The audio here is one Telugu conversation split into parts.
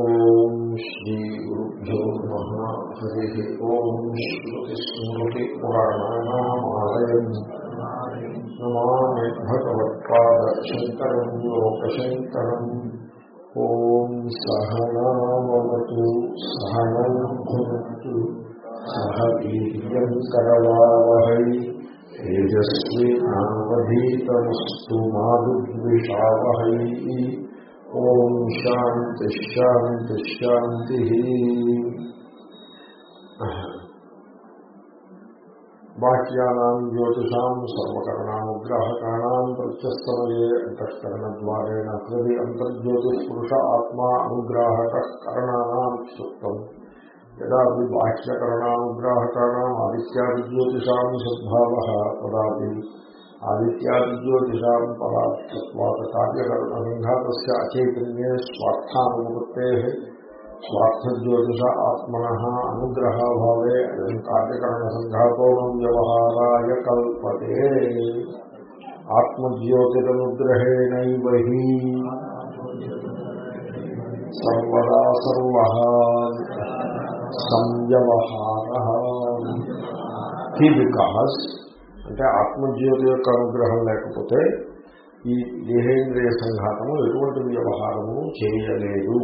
ఓం శ్రీ గురుభ్యో నమ. హరి ఓం శ్రుతిస్మృతి పురాణానామాలయం. నమామి భగవత్పాద శంకరం లోకశంకరం. ఓం సహనావతు సహనం భునత్తు సహ వీర్యం కరవావహై తేజస్వినావధీతమస్తు మా మాదుద్విషావహై ఓం శాంతి శాంతి శాంతి బాహ్యానాం జ్యోతిషాం సర్వకరణానుగ్రాహకాణాం ప్రత్యస్తమయే అంతఃకరణద్వారేణ హృది అంతర్జ్యోతిపురుష ఆత్మా అనుగ్రాహక కరణానాం సుప్తం యదా బాహ్యకరణానుగ్రాహకాణాం ఆదిత్యాదిజ్యోతిషాం సద్భావ తదాపి आदित्यादि ज्योतिषा परार्थत्वात् कार्यकरणसङ्घात अचैतन्ये स्वार्थानुपत्ते स्वार्थज्योतिष आत्मनः अनुग्रहाभावे अयं कार्यकरणसङ्घातो व्यवहाराय कल्पते। आत्मज्योतिरनुग्रहेणैव हि। सर्वदा అంటే ఆత్మజ్యోతి యొక్క అనుగ్రహం లేకపోతే ఈ దేహేంద్రియ సంఘాతము ఎటువంటి వ్యవహారము చేయలేదు.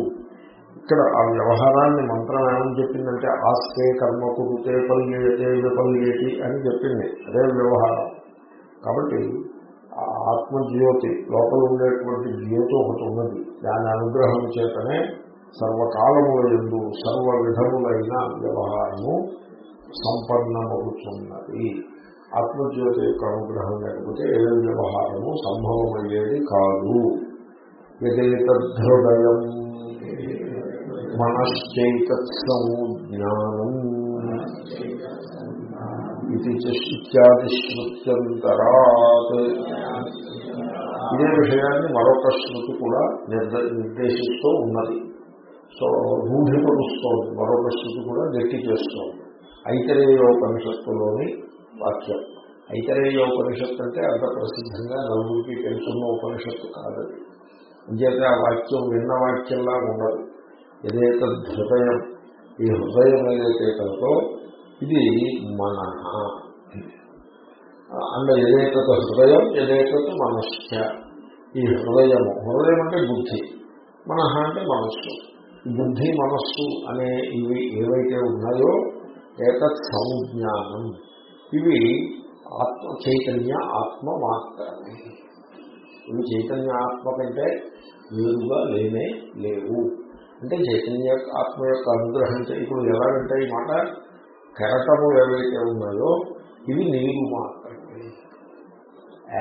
ఇక్కడ ఆ వ్యవహారాన్ని మంత్రం ఏమని చెప్పిందంటే ఆస్తే కర్మ కురితే పలిగేతే విపలిగేటి అని చెప్పింది. అదే వ్యవహారం. కాబట్టి ఆ ఆత్మజ్యోతి లోపల ఉండేటువంటి జ్యోతి ఒకటి ఉన్నది. దాని అనుగ్రహం చేతనే సర్వకాలముల ఎందు సర్వ విధములైన వ్యవహారము సంపన్నమవుతున్నది. ఆత్మజ్యోతి యొక్క అనుగ్రహం లేకపోతే ఏ వ్యవహారము సంభవమయ్యేది కాదు. యదేతృదయం మనశ్చైతత్సంజ్ఞానం ఇది ఇత్యాది ఇదే విషయాన్ని మరొక శృతి కూడా నిర్దేశిస్తూ ఉన్నది. సో రూఢిపరుస్తోంది. మరొక శృతి కూడా గట్టి చేస్తోంది. ఐతరేయోపనిషత్తులోని వాక్యం. ఐతరేయోపనిషత్తు అంటే అంత ప్రసిద్ధంగా నలుగురికి తెలుసున్న ఉపనిషత్తు కాదది అంచేత ఆ వాక్యం విన్న వాక్యంలా ఉండదు. ఏదైతే హృదయం ఈ హృదయం ఏదైతే కలదో ఇది మన అండ్ ఏదైతే హృదయం ఏదైతే మనస్య ఈ హృదయము హృదయం అంటే బుద్ధి మనహ అంటే మనస్సు. బుద్ధి మనస్సు అనే ఇవి ఏవైతే ఉన్నాయో ఏకత్ సంజ్ఞానం. ఇవి ఆత్మ చైతన్య ఆత్మ మాత్రమే ఇవి చైతన్య ఆత్మ కంటే వేరుగా లేనే లేవు. అంటే చైతన్య ఆత్మ యొక్క అనుగ్రహం ఇప్పుడు ఎలాగంటే ఈ మాట కెరటము ఏవైతే ఉన్నాయో ఇవి నీరు మాత్రమే.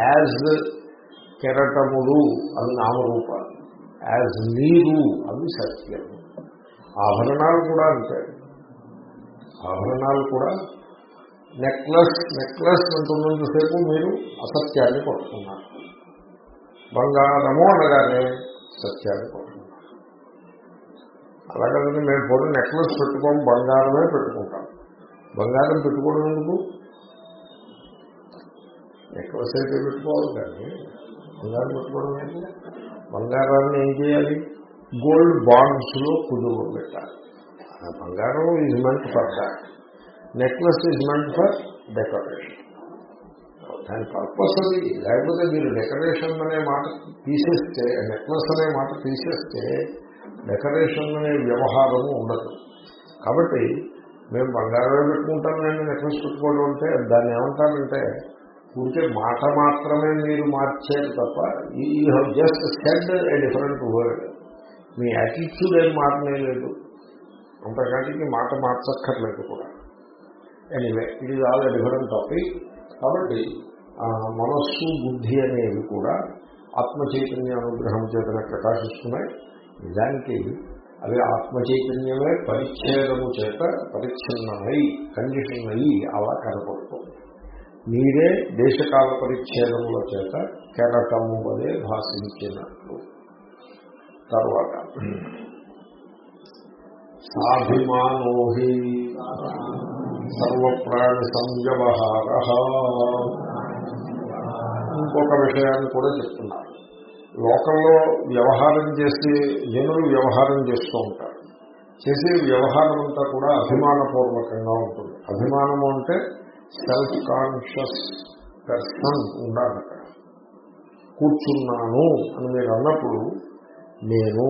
యాజ్ కెరటములు అవి నామరూపాలు. యాజ్ నీరు అవి సత్యము. ఆభరణాలు కూడా అంతే. ఆభరణాలు కూడా నెక్లెస్ నెక్లెస్ అంటున్నంతసేపు మీరు అసత్యాన్ని కొడుతున్నారు బంగారము అనగానే సత్యాన్ని కొడుతున్నారు అలాగే మేము పొడి నెక్లెస్ పెట్టుకోము బంగారమే పెట్టుకుంటాం. బంగారం పెట్టుకోవడం ఎందుకు? నెక్లెస్ అయితే పెట్టుకోవాలి కానీ బంగారం పెట్టుకోవడం ఎందుకు బంగారాన్ని ఏం చేయాలి? గోల్డ్ బాండ్స్లో కుదురు పెట్టాలి బంగారం is meant for that necklace is meant for decoration దాని పర్పస్ అది. లేకపోతే మీరు డెకరేషన్ అనే మాట తీసేస్తే నెక్లెస్ అనే మాట తీసేస్తే డెకరేషన్ అనే వ్యవహారము ఉండదు. కాబట్టి మేము బంగారమే పెట్టుకుంటాం నేను నెక్లెస్ పెట్టుకోవడం అంటే దాన్ని ఏమంటారంటే ఉంటే మాట మాత్రమే మీరు మార్చారు తప్ప you have just said a different word me attitude ఏం మారనే లేదు అంతకంటే మాట మార్చక్కర్లేదు కూడా. Anyway it is all different topic కాబట్టి మనస్సు బుద్ధి అనేవి కూడా ఆత్మ చైతన్య అనుగ్రహం చేతనే ప్రకాశిస్తున్నాయి. నిజానికి అవి ఆత్మ చైతన్యమే పరిచ్ఛేదము చేత పరిచ్ఛిన్నమై కండిషన్ అయ్యి అలా కనపడుతుంది. మీరే దేశకాల పరిచ్ఛేదముల చేత కెరటము వలె భాషించినట్లు. తర్వాత సాభిమానోహి సర్వప్రాణి సంవ్యవహార ఇంకొక విషయాన్ని కూడా చెప్తున్నారు లోకంలో వ్యవహారం చేసి జనులు వ్యవహారం చేస్తూ ఉంటారు. చేసే వ్యవహారం అంతా కూడా అభిమానపూర్వకంగా ఉంటుంది. అభిమానము అంటే సెల్ఫ్ కాన్షియస్ పర్సన్ ఉండాలి. కూర్చున్నాను అని మీరు అన్నప్పుడు నేను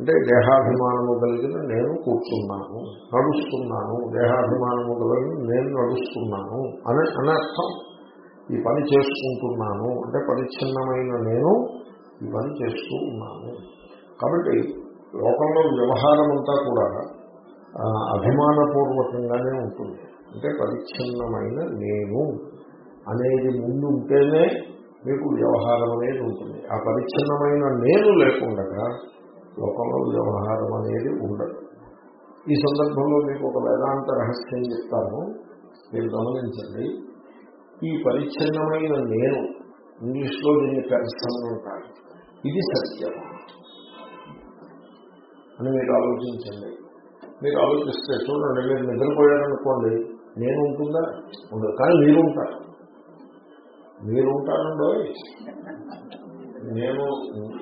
అంటే దేహాభిమానము కలిగిన నేను కూర్చున్నాను నడుస్తున్నాను దేహాభిమానము కలిగిన నేను నడుస్తున్నాను అని అనర్థం. ఈ పని చేసుకుంటున్నాను అంటే పరిచ్ఛిన్నమైన నేను ఈ పని చేస్తూ ఉన్నాను. కాబట్టి లోకంలో వ్యవహారం అంతా కూడా అభిమానపూర్వకంగానే ఉంటుంది. అంటే పరిచ్ఛిన్నమైన నేను అనేది ముందు ఉంటేనే మీకు వ్యవహారం అనేది ఉంటుంది. ఆ పరిచ్ఛిన్నమైన నేను లేకుండా లోకంలో వ్యవహారం అనేది ఉండదు. ఈ సందర్భంలో మీకు ఒక వేదాంత రహస్యం చెప్తాను. మీరు గమనించండి. ఈ పరిచ్ఛిన్నమైన నేను ఇంగ్లీష్లో దీన్ని పెర్సన్ అంటారు. ఇది సత్యం. అని మీరు ఆలోచించండి. మీరు ఆలోచిస్తే చూడండి మీరు నిద్రపోయారనుకోండి నేను ఉంటుందా? ఉండదు. కానీ మీరు ఉంటారు. మీరు ఉంటారండో? నేను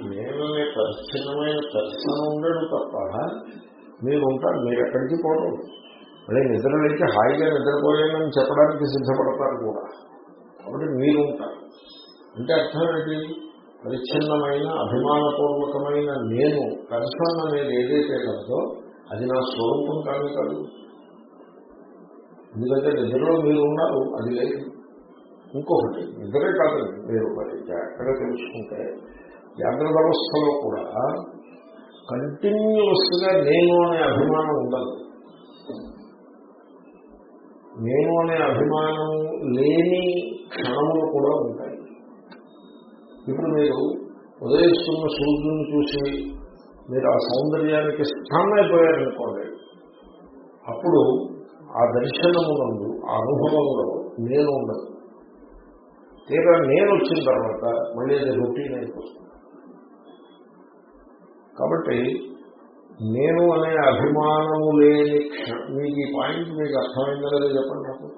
నేను పరిచ్ఛిన్నమైన దర్శనం ఉండడం తప్ప మీరు ఉంటారు మీరు ఎక్కడికి పోవడం మళ్ళీ నిద్ర లేచి హాయిగా నిద్రపోయానని చెప్పడానికి సిద్ధపడతారు కూడా. కాబట్టి మీరు ఉంటారు అంటే అర్థం ఏంటి? పరిచ్ఛిన్నమైన అభిమానపూర్వకమైన నేను కన్సర్న్ అనేది ఏదైతే కలదో అది నా స్వరూపం కాదు కాదు. ఎందుకంటే నిద్రలో మీరు ఉన్నారు అది లేదు. ఇంకొకటి నిద్రే కాదు మీరు మరి జాగ్రత్తగా తెలుసుకుంటే జాగ్రత్త అవస్థలో కూడా కంటిన్యూస్గా నేను అనే అభిమానం ఉండదు. నేను అనే అభిమానం లేని క్షణములు కూడా ఉంటాయి. ఇప్పుడు మీరు ఉదయిస్తున్న సూర్యుని చూసి మీరు ఆ సౌందర్యానికి స్థానమైపోయారనుకోండి అప్పుడు ఆ దర్శనమునందు ఆ అనుభవంలో నేను ఉండదు తీరా నేను వచ్చిన తర్వాత మళ్ళీ అది రొటీన్ అయిపోతుంది. కాబట్టి నేను అనే అభిమానము లేని మీకు ఈ పాయింట్ మీకు అర్థమైందా లేదా చెప్పండి నాకు.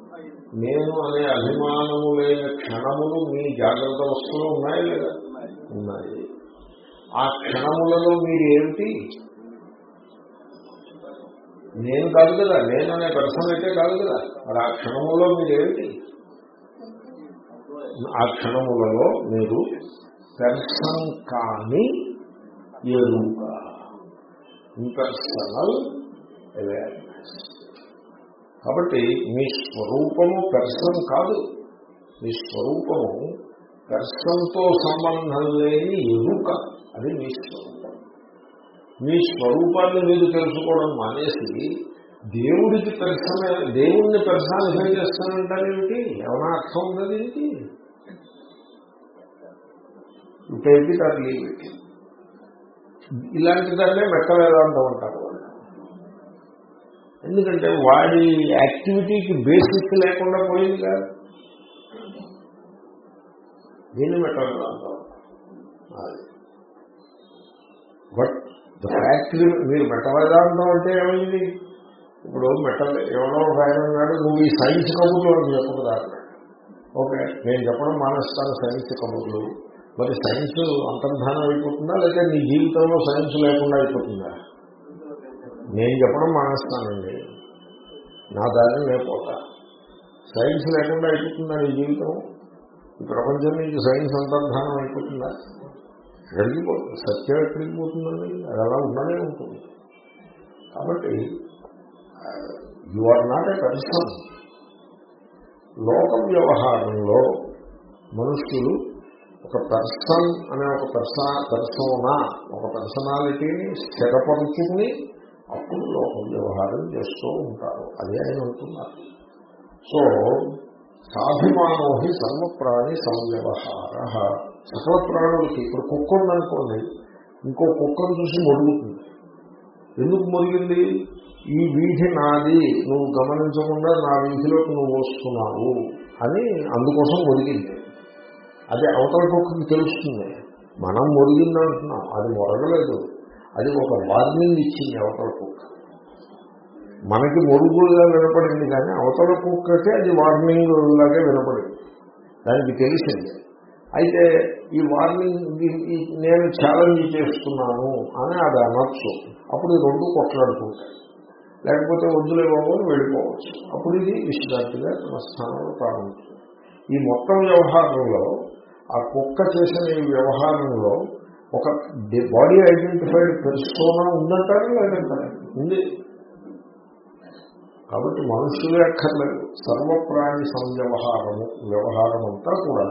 నేను అనే అభిమానము లేని క్షణములు మీ జాగ్రత్త వస్తువులు ఉన్నాయా లేదా? ఉన్నాయి. ఆ క్షణములలో మీరు ఏమిటి నేను కాదు కదా నేననే పెర్సన్ అయితే కాదు కదా. మరి ఆ క్షణములో మీరు ఏమిటి ఆ క్షణములలో మీరు పెర్సన్ కాని ఎరుక ఇంపర్సనల్ అవేర్నెస్ కాబట్టి మీ స్వరూపము పెర్సన్ కాదు. మీ స్వరూపము పెర్సన్తో సంబంధం లేని ఎరుక అది మీ స్వరూపం. మీ స్వరూపాన్ని మీరు తెలుసుకోవడం మానేసి దేవుడికి పెర్సన దేవుణ్ణి పెర్సానిఫై చేస్తానంటారేమిటి? ఏమైనా అర్థం ఉన్నది ఏంటి take it or leave it ఇలాంటి దాన్నే మెట్ట వేదాంతం అంటారు ఎందుకంటే వాడి యాక్టివిటీకి బేసిక్ లేకుండా పోయింది కాదు. దీన్ని మెట్ట వేదాంతం అది బట్ ద ఫ్యాక్ట్ మీరు మెట్ట వేదాంతం అంటే ఏమైంది? ఇప్పుడు మెట్ట ఎవరో ఒక ఆయన ఉన్నాడు నువ్వు ఈ సైన్స్ కబుర్లు అని చెప్పకూడదు ఓకే నేను చెప్పడం మానేస్తాను సైన్స్ కబుర్లు. మరి సైన్స్ అంతర్ధానం అయిపోతుందా? లేదా నీ జీవితంలో సైన్స్ లేకుండా అయిపోతుందా? నేను చెప్పడం మానేస్తానండి. నా దారిని లేకపోతా సైన్స్ లేకుండా అయిపోతుందా నీ జీవితం? ఈ ప్రపంచం నుంచి సైన్స్ అంతర్ధానం అయిపోతుందా? ఎక్కడికి పోతుంది సత్యం ఎక్కడికి పోతుందండి అది అలా ఉండనే ఉంటుంది. కాబట్టి you are not a person లోక వ్యవహారంలో మనుషులు ఒక పర్సన్ అనే ఒక పర్సన పర్సోనా ఒక పర్సనాలిటీని స్థిరపరుచుకుని అప్పుడు లోక వ్యవహారం చేస్తూ ఉంటారు. అదే ఆయన అంటున్నారు. సో సాభిమానో హి సర్వప్రాణి సంవ్యవహార. సకల ప్రాణులకి ఇప్పుడు కుక్క ఉందనుకోండి ఇంకో కుక్కను చూసి మొరుగుతుంది ఎందుకు మొరిగింది? ఈ వీధి నాది నువ్వు గమనించకుండా నా వీధిలోకి నువ్వు వస్తున్నావు అని అందుకోసం మొరిగింది. అది అవతల పక్కకి తెలుస్తుంది. మనం మొరిగింది అంటున్నాం. అది మొరగలేదు. అది ఒక వార్నింగ్ ఇచ్చింది అవతల కుక్క మనకి మొరుగుగా వినపడింది కానీ అవతల కుక్కకి అది వార్నింగ్ లాగే వినపడింది. దానికి తెలిసింది. అయితే ఈ వార్నింగ్ నేను ఛాలెంజ్ చేస్తున్నాను అని అది అనొచ్చు. అప్పుడు రెండు కొట్లాడుకుంటాయి. లేకపోతే వద్దులే బాబు అని వెళ్ళిపోవచ్చు. అప్పుడు ఇది విశ్రాంతిగా తన స్థానంలో ప్రారంభించింది ఈ మొత్తం వ్యవహారంలో ఆ కుక్క చేసిన ఈ వ్యవహారంలో ఒక బాడీ ఐడెంటిఫైడ్ పెర్సోనా ఉందంటారు లేదంటారు? ఉంది. కాబట్టి మనుషులే అక్కర్లేదు. సర్వప్రాణి సంవ్యవహారము వ్యవహారం అంతా కూడా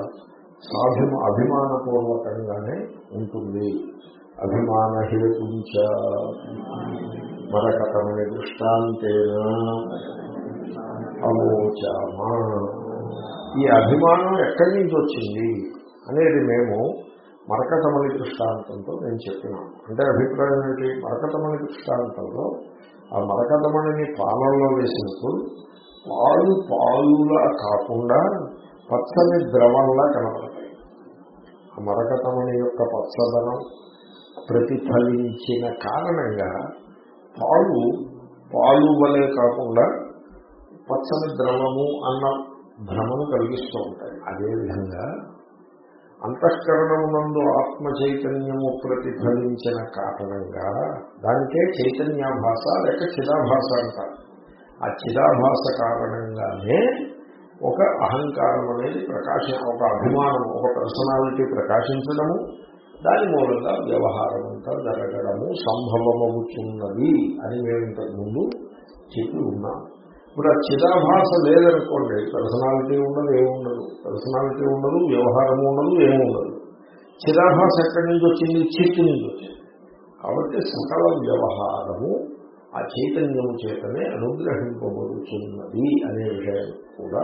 సాధిమ అభిమానపూర్వకంగానే ఉంటుంది. అభిమాన హేతుంచ మరకతమే దృష్టాంతేన అవోచామా ఈ అభిమానం ఎక్కడి నుంచి వచ్చింది? అనేది మేము మరకతమణి దృష్టాంతంతో నేను చెప్పినాను. అంటే అభిప్రాయం ఏంటి మరకతమణి దృష్టాంతంలో ఆ మరకతమణిని పాలనలో వేసినప్పుడు పాలు పాలులా కాకుండా పచ్చని ద్రవంలా కనపడతాయి. ఆ మరకతమణి యొక్క పచ్చదనం ప్రతిఫలించిన కారణంగా పాలు పాలు వలె కాకుండా పచ్చని ద్రవము అన్న భ్రమను కలిగిస్తూ ఉంటాయి. అదేవిధంగా అంతఃకరణమునందు ఆత్మ చైతన్యము ప్రతిఫలించిన కారణంగా దానికే చైతన్యాభాష లేక చిదాభాష అంటారు. ఆ చిదాభాష కారణంగానే ఒక అహంకారం అనేది ప్రకాశ ఒక అభిమానం ఒక పర్సనాలిటీ ప్రకాశించడము దాని మూలంగా వ్యవహారం అంతా జరగడము సంభవమవుతున్నది అని మేము ఇంతకుముందు చెప్పి ఉన్నాము ఇప్పుడు ఆ చిదాభాష లేదనుకోండి పర్సనాలిటీ ఉండదు ఏముండదు. పర్సనాలిటీ ఉండదు వ్యవహారం ఉండదు ఏముండదు. చిదాభాష ఎక్కడి నుంచి వచ్చింది? చిత్తు నుంచి వచ్చింది. కాబట్టి సకల వ్యవహారము ఆ చైతన్యము చేతనే అనుగ్రహింపబడుతున్నది అనే విషయం కూడా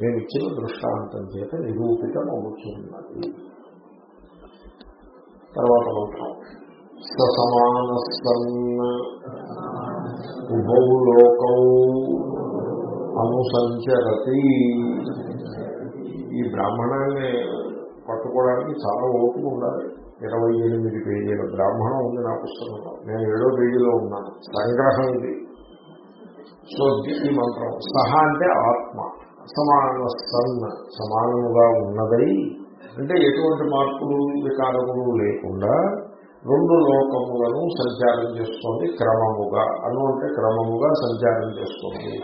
నేను ఇచ్చిన దృష్టాంతం చేత నిరూపితం అవుతున్నది తర్వాత మంత్రం. సమాన ఉభౌ లోకౌ అనుసంచరతి ఈ బ్రాహ్మణాన్ని పట్టుకోవడానికి చాలా ఓపిక ఉండాలి. ఇరవై ఎనిమిది పేజీల బ్రాహ్మణం ఉంది నా పుస్తకంలో. నేను ఏడో పేజీలో ఉన్నాను. సంగ్రహం ఇది. సో ఈ మంత్రం. సహా అంటే ఆత్మ. సమాన సన్న సమానముగా ఉన్నదై అంటే ఎటువంటి మార్పులు వికారములు లేకుండా రెండు లోకములను సంచారం చేసుకోండి క్రమముగా. అను అంటే క్రమముగా సంచారం చేసుకోండి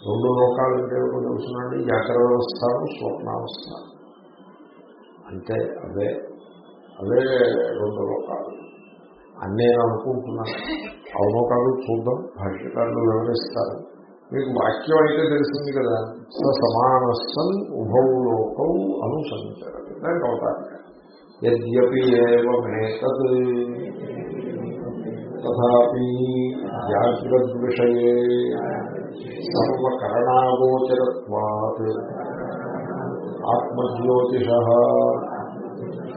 రెండు లోకాలు అంటే తెలుసునండి. జాగ్రత్త వ్యవస్థ స్వప్నావస్థ అంటే అవే అవే రెండు లోకాలు. అని నేను అనుకుంటున్నాను. అవునో కాదు చూద్దాం. భాష్యకారులు వివరిస్తారు. మీకు వాక్యం అయితే తెలిసింది కదా. స సమానస్థం ఉభౌ లోకం అనుసంచరది దానికి అవుతారు. యద్యపి ఏమేతత్ తథాపి జాగ్రద్విషయే సర్వకరణాగోచరత్వాత్ ఆత్మజ్యోతిష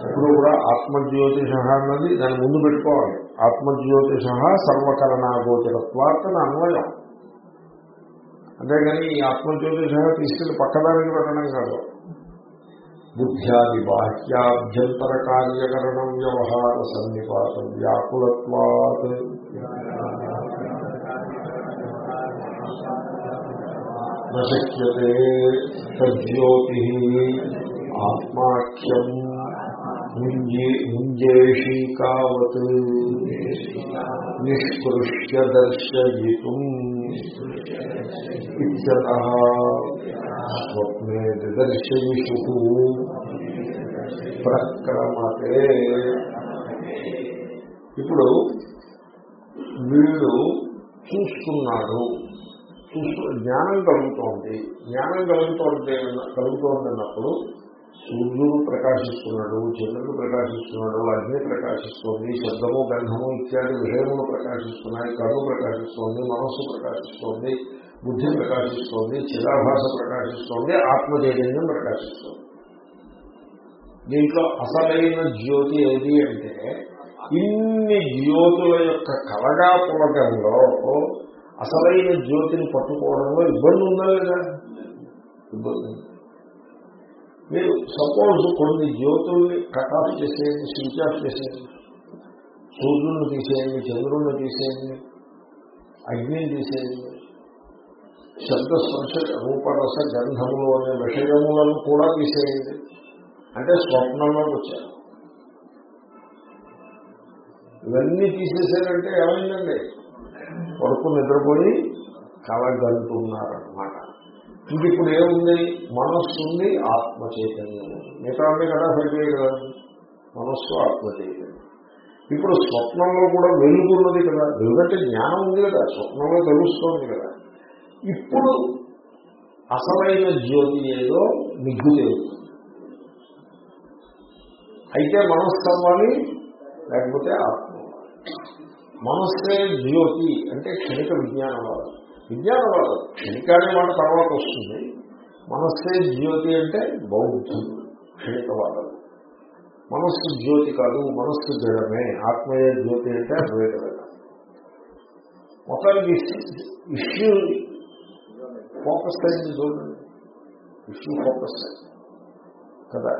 ఇప్పుడు కూడా ఆత్మజ్యోతిష అన్నది దాని ముందు పెట్టుకోవాలి. ఆత్మజ్యోతిష సర్వకరణాగోచరత్వాత్ అని అన్వయం. అంతేగాని ఈ ఆత్మజ్యోతిష తీసుకెళ్ళి పక్కదానికి పెట్టడం కాదు. బుద్ధ్యాది బాహ్యాభ్యంతర కార్యకరణం వ్యవహార సన్నిపాత వ్యాకులత్వాత్. నశక్యతే తజ్యోతి ఆత్మాఖ్యం ముంజేషీకావత్ నిష్కృష్య దర్శయితుం ఇత్యతః స్వప్నే దర్శయిషు ప్రక్రమతే. ఇప్పుడు వీడు చూస్తున్నాడు చూస్తూ జ్ఞానం కలుగుతోంది. జ్ఞానం కలుగుతోంది కలుగుతోంది అన్నప్పుడు సూర్యుడు ప్రకాశిస్తున్నాడు చంద్రుడు ప్రకాశిస్తున్నాడు అగ్ని ప్రకాశిస్తోంది శబ్దము గంధము ఇత్యాది విషయములు ప్రకాశిస్తున్నాయి కళ్ళు ప్రకాశిస్తోంది మనస్సు ప్రకాశిస్తోంది బుద్ధి ప్రకాశిస్తోంది చిరాభాష ప్రకాశిస్తోంది ఆత్మచైతన్యం ప్రకాశిస్తోంది. దీంట్లో అసలైన జ్యోతి ఏది అంటే ఇన్ని జ్యోతుల యొక్క కలగా పులగంలో అసలైన జ్యోతిని పట్టుకోవడంలో ఇబ్బంది ఉందా లేదా? ఇబ్బంది. మీరు సపోజ్ కొన్ని జ్యోతుల్ని కట్ ఆఫ్ చేసేయండి స్విచ్ ఆఫ్ చేసేయండి. సూర్యుడిని తీసేయండి చంద్రుడిని తీసేయండి అగ్నిని తీసేయండి. శబ్ద స్పర్శ రూపరస గంధములు అనే విషయములను కూడా తీసేయండి. అంటే స్వప్నంలోకి వచ్చారు. ఇవన్నీ తీసేశారంటే ఏమైందండి? కొడుకు నిద్రపోయి కలగలుతున్నారనమాట ఇంక ఇప్పుడు ఏముంది? మనస్సు ఉంది ఆత్మ చైతన్యం ఉంది మిగతా కదా సరిపోయే కదా? మనస్సు ఆత్మ చైతన్యం ఇప్పుడు స్వప్నంలో కూడా వెలుగున్నది కదా? వెలుగంటే జ్ఞానం ఉంది కదా? స్వప్నంలో తెలుస్తోంది కదా? ఇప్పుడు అసలైన జ్యోతి ఏదో నిగ్గు తెలుస్తుంది అయితే మనస్సు అవ్వాలి లేకపోతే ఆత్మ మనస్సే జ్యోతి అంటే క్షణిక విజ్ఞానవాదం. విజ్ఞానవాదం క్షణిక అనే మాట తర్వాత వస్తుంది. మనస్సే జ్యోతి అంటే బౌద్ధం క్షణికవాదం. మనస్సు జ్యోతి కాదు మనస్సు జడమే ఆత్మయే జ్యోతి అంటే అద్వైతమైన మొత్తానికి ఇష్యూ ఫోకస్ అయింది చూడండి. ఇష్యూ ఫోకస్ కదా?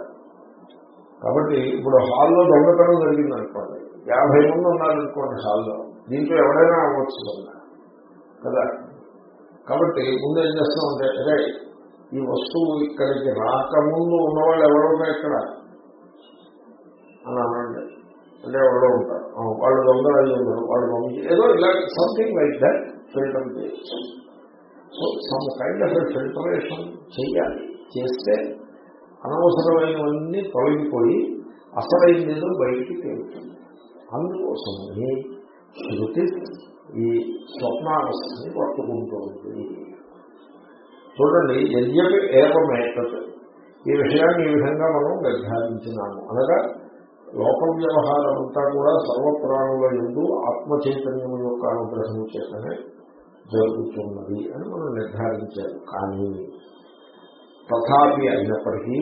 కాబట్టి ఇప్పుడు హాల్లో దొంగతనం జరిగింది అనుకోండి యాభై మంది ఉన్నారనుకోండి హాల్లో. దీంట్లో ఎవరైనా అవ్వచ్చు కదా. కాబట్టి ముందు ఏం చేస్తామంటే అదే ఈ వస్తువు ఇక్కడికి రాకముందు ఉన్నవాళ్ళు ఎవరున్నా ఇక్కడ? అని అనండి. అంటే ఎవరో ఉంటారు. వాళ్ళు దొంగలు అయ్యి ఉన్నారు. వాళ్ళు దొంగ ఏదో ఇలా సంథింగ్ లైక్ దట్ ఫిల్టర్ చేయొచ్చు so some kind of filtration చేయాలి. చేస్తే అనవసరమైనవన్నీ తొలగిపోయి అసలైన బయటికి తేలుతుంది. అందుకోసమని శృతి ఈ స్వప్నావస్థని పట్టుకుంటుంది. చూడండి యజ్ఞపి ఏకమేకత్ ఈ విషయాన్ని ఈ విధంగా మనం నిర్ధారించినాము. అనగా లోక వ్యవహారం అంతా కూడా సర్వప్రాణుల ఎందు ఆత్మచైతన్యం యొక్క అనుగ్రహం చేతనే జరుగుతున్నది అని మనం నిర్ధారించారు. కానీ తథాపి అయినప్పటికీ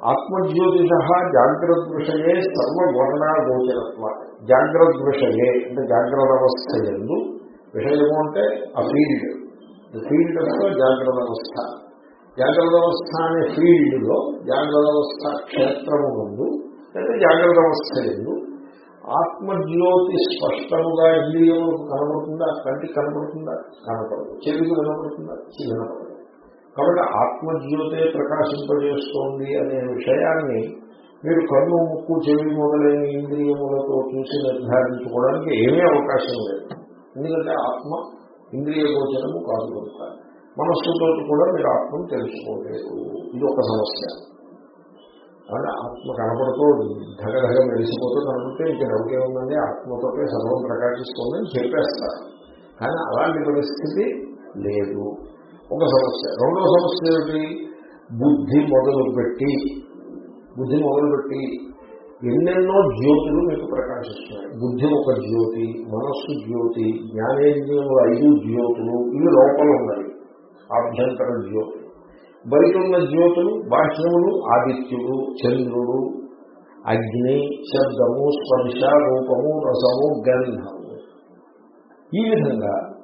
ఆత్మజ్యోతిష జాగ్రత్త విషయే సర్వవర్ణాగోచరత్వ. జాగ్రత్త విషయే అంటే జాగ్రత్త అవస్థ ఎందు విషయము అంటే ఆ ఫీల్డ్ ఫీల్డ్ అంటే జాగ్రత్త అవస్థ జాగ్రత్త అవస్థ అనే ఫీల్డ్లో జాగ్రత్త అవస్థ క్షేత్రము ముందు లేదా జాగ్రత్త అవస్థ ఎందు ఆత్మజ్యోతి స్పష్టముగా ఇంద్రియము కనబడుతుందా? కంటికి కనబడుతుందా? కనపడదు. చెవికి వినపడుతుందా చెవి వినపడదు కాబట్టి ఆత్మజ్యోతే ప్రకాశింపజేస్తోంది అనే విషయాన్ని మీరు కన్ను ముక్కు చెవి మొదలైన ఇంద్రియములతో చూసి నిర్ధారించుకోవడానికి ఏమీ అవకాశం లేదు. ఎందుకంటే ఆత్మ ఇంద్రియ గోచరము కాదు కనుక. మనస్సుతో కూడా మీరు ఆత్మను తెలుసుకోలేదు ఇది ఒక సమస్య. కాబట్టి ఆత్మ కనపడుతూ ధగధగ మెరిసిపోతూ కనపడితే ఇంకా డౌటే ఉందండి. ఆత్మతోటే సర్వం ప్రకాశిస్తోందని చెప్పేస్తారు. కానీ అలాంటి పరిస్థితి లేదు. ఒక సమస్య. రెండో సమస్య ఏమిటి? బుద్ధి మొదలుపెట్టి బుద్ధి మొదలుపెట్టి ఎన్నెన్నో జ్యోతులు మీకు ప్రకాశిస్తున్నాయి. బుద్ధి ఒక జ్యోతి మనస్సు జ్యోతి జ్ఞానేంద్రియములు ఐదు జ్యోతులు ఇవి లోపల ఉన్నాయి. ఆభ్యంతర జ్యోతి. బయట ఉన్న జ్యోతులు బాహ్యములు ఆదిత్యుడు చంద్రుడు అగ్ని శబ్దము స్పర్శ రూపము రసము గంధము. ఈ విధంగా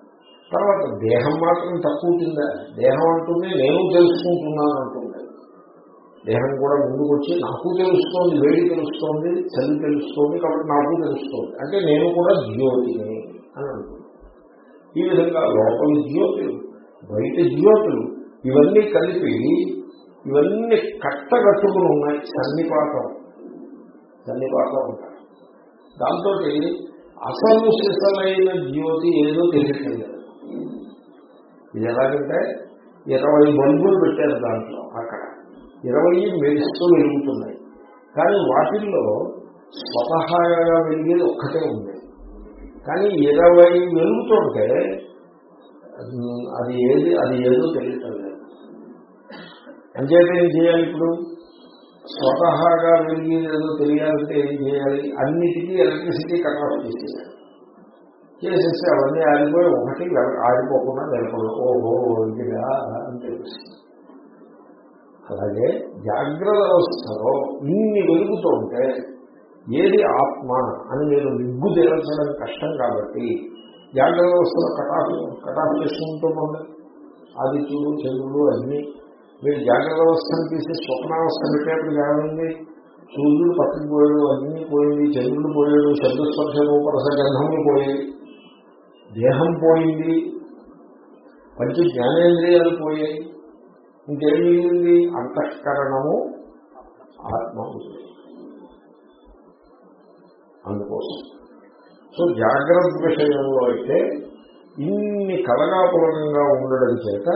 తర్వాత దేహం మాత్రం తక్కువ ఉంటుందా దేహం అంటుంది నేను తెలుసుకుంటున్నాను అంటుంది. దేహం కూడా ముందుకు వచ్చి నాకు తెలుస్తోంది వేడి తెలుస్తోంది చలి తెలుస్తోంది కాబట్టి నాకు తెలుస్తోంది. అంటే నేను కూడా జ్యోతిని అని అంటుంది ఈ విధంగా లోపల జ్యోతులు బయట జ్యోతులు ఇవన్నీ కలిపి ఇవన్నీ కట్టగట్టుకుని ఉన్నాయి. సన్నిపాతం. సన్నిపాతం ఉంటాయి దాంతో అసలు సిసలైన జ్యోతి ఏదో తెలియట్లేదు. ఇది ఎలాగంటే ఇరవై బల్బులు పెట్టారు దాంట్లో అక్కడ. ఇరవై మెరుస్తూ వెలుగుతున్నాయి. కానీ వాటిల్లో స్వతహాగా వెలిగేది ఒక్కటే ఉంది. కానీ ఇరవై వెలుగుతుంటే అది ఏది అది ఏదో తెలియటం లేదు. అంచేత ఏం చేయాలి ఇప్పుడు? స్వతహాగా వెలిగేది ఏదో తెలియాలంటే ఏం చేయాలి? అన్నిటికీ ఎలక్ట్రిసిటీ కట్ ఆఫ్ చేసేయాలి. చేసేసి అవన్నీ ఆగిపోయి ఒకటి ఆగిపోకుండా ఆరిపోకుండా నిలబడదు ఓహో ఇదిగా అని తెలుస్తుంది అలాగే జాగ్రత్త అవస్థలో ఇన్ని వెలుగుతూ ఉంటే ఏది ఆత్మ అని మీరు నిగ్గు తేల్చడం కష్టం కాబట్టి జాగ్రత్త వ్యవస్థలో కటాఫ్ కటాఫ్ చేసుకుంటూ అది చూడు చంద్రుడు అన్ని. మీరు జాగ్రత్త వ్యవస్థను తీసి స్వప్నావస్థ పెట్టేప్పుడు ఏమైంది? సూర్యుడు పక్కకి పోయాడు అగ్ని పోయింది చంద్రుడు పోయాడు శబ్దస్పర్శ రూపరస గంధములు పోయాయి. దేహం పోయింది పంచ జ్ఞానేంద్రియాలు పోయాయి ఇంకేం మిగిలింది? అంతఃకరణము ఆత్మ అందుకోసం. సో జాగ్రత్త విషయంలో అయితే ఇన్ని కలగాపులకంగా ఉండడం చేత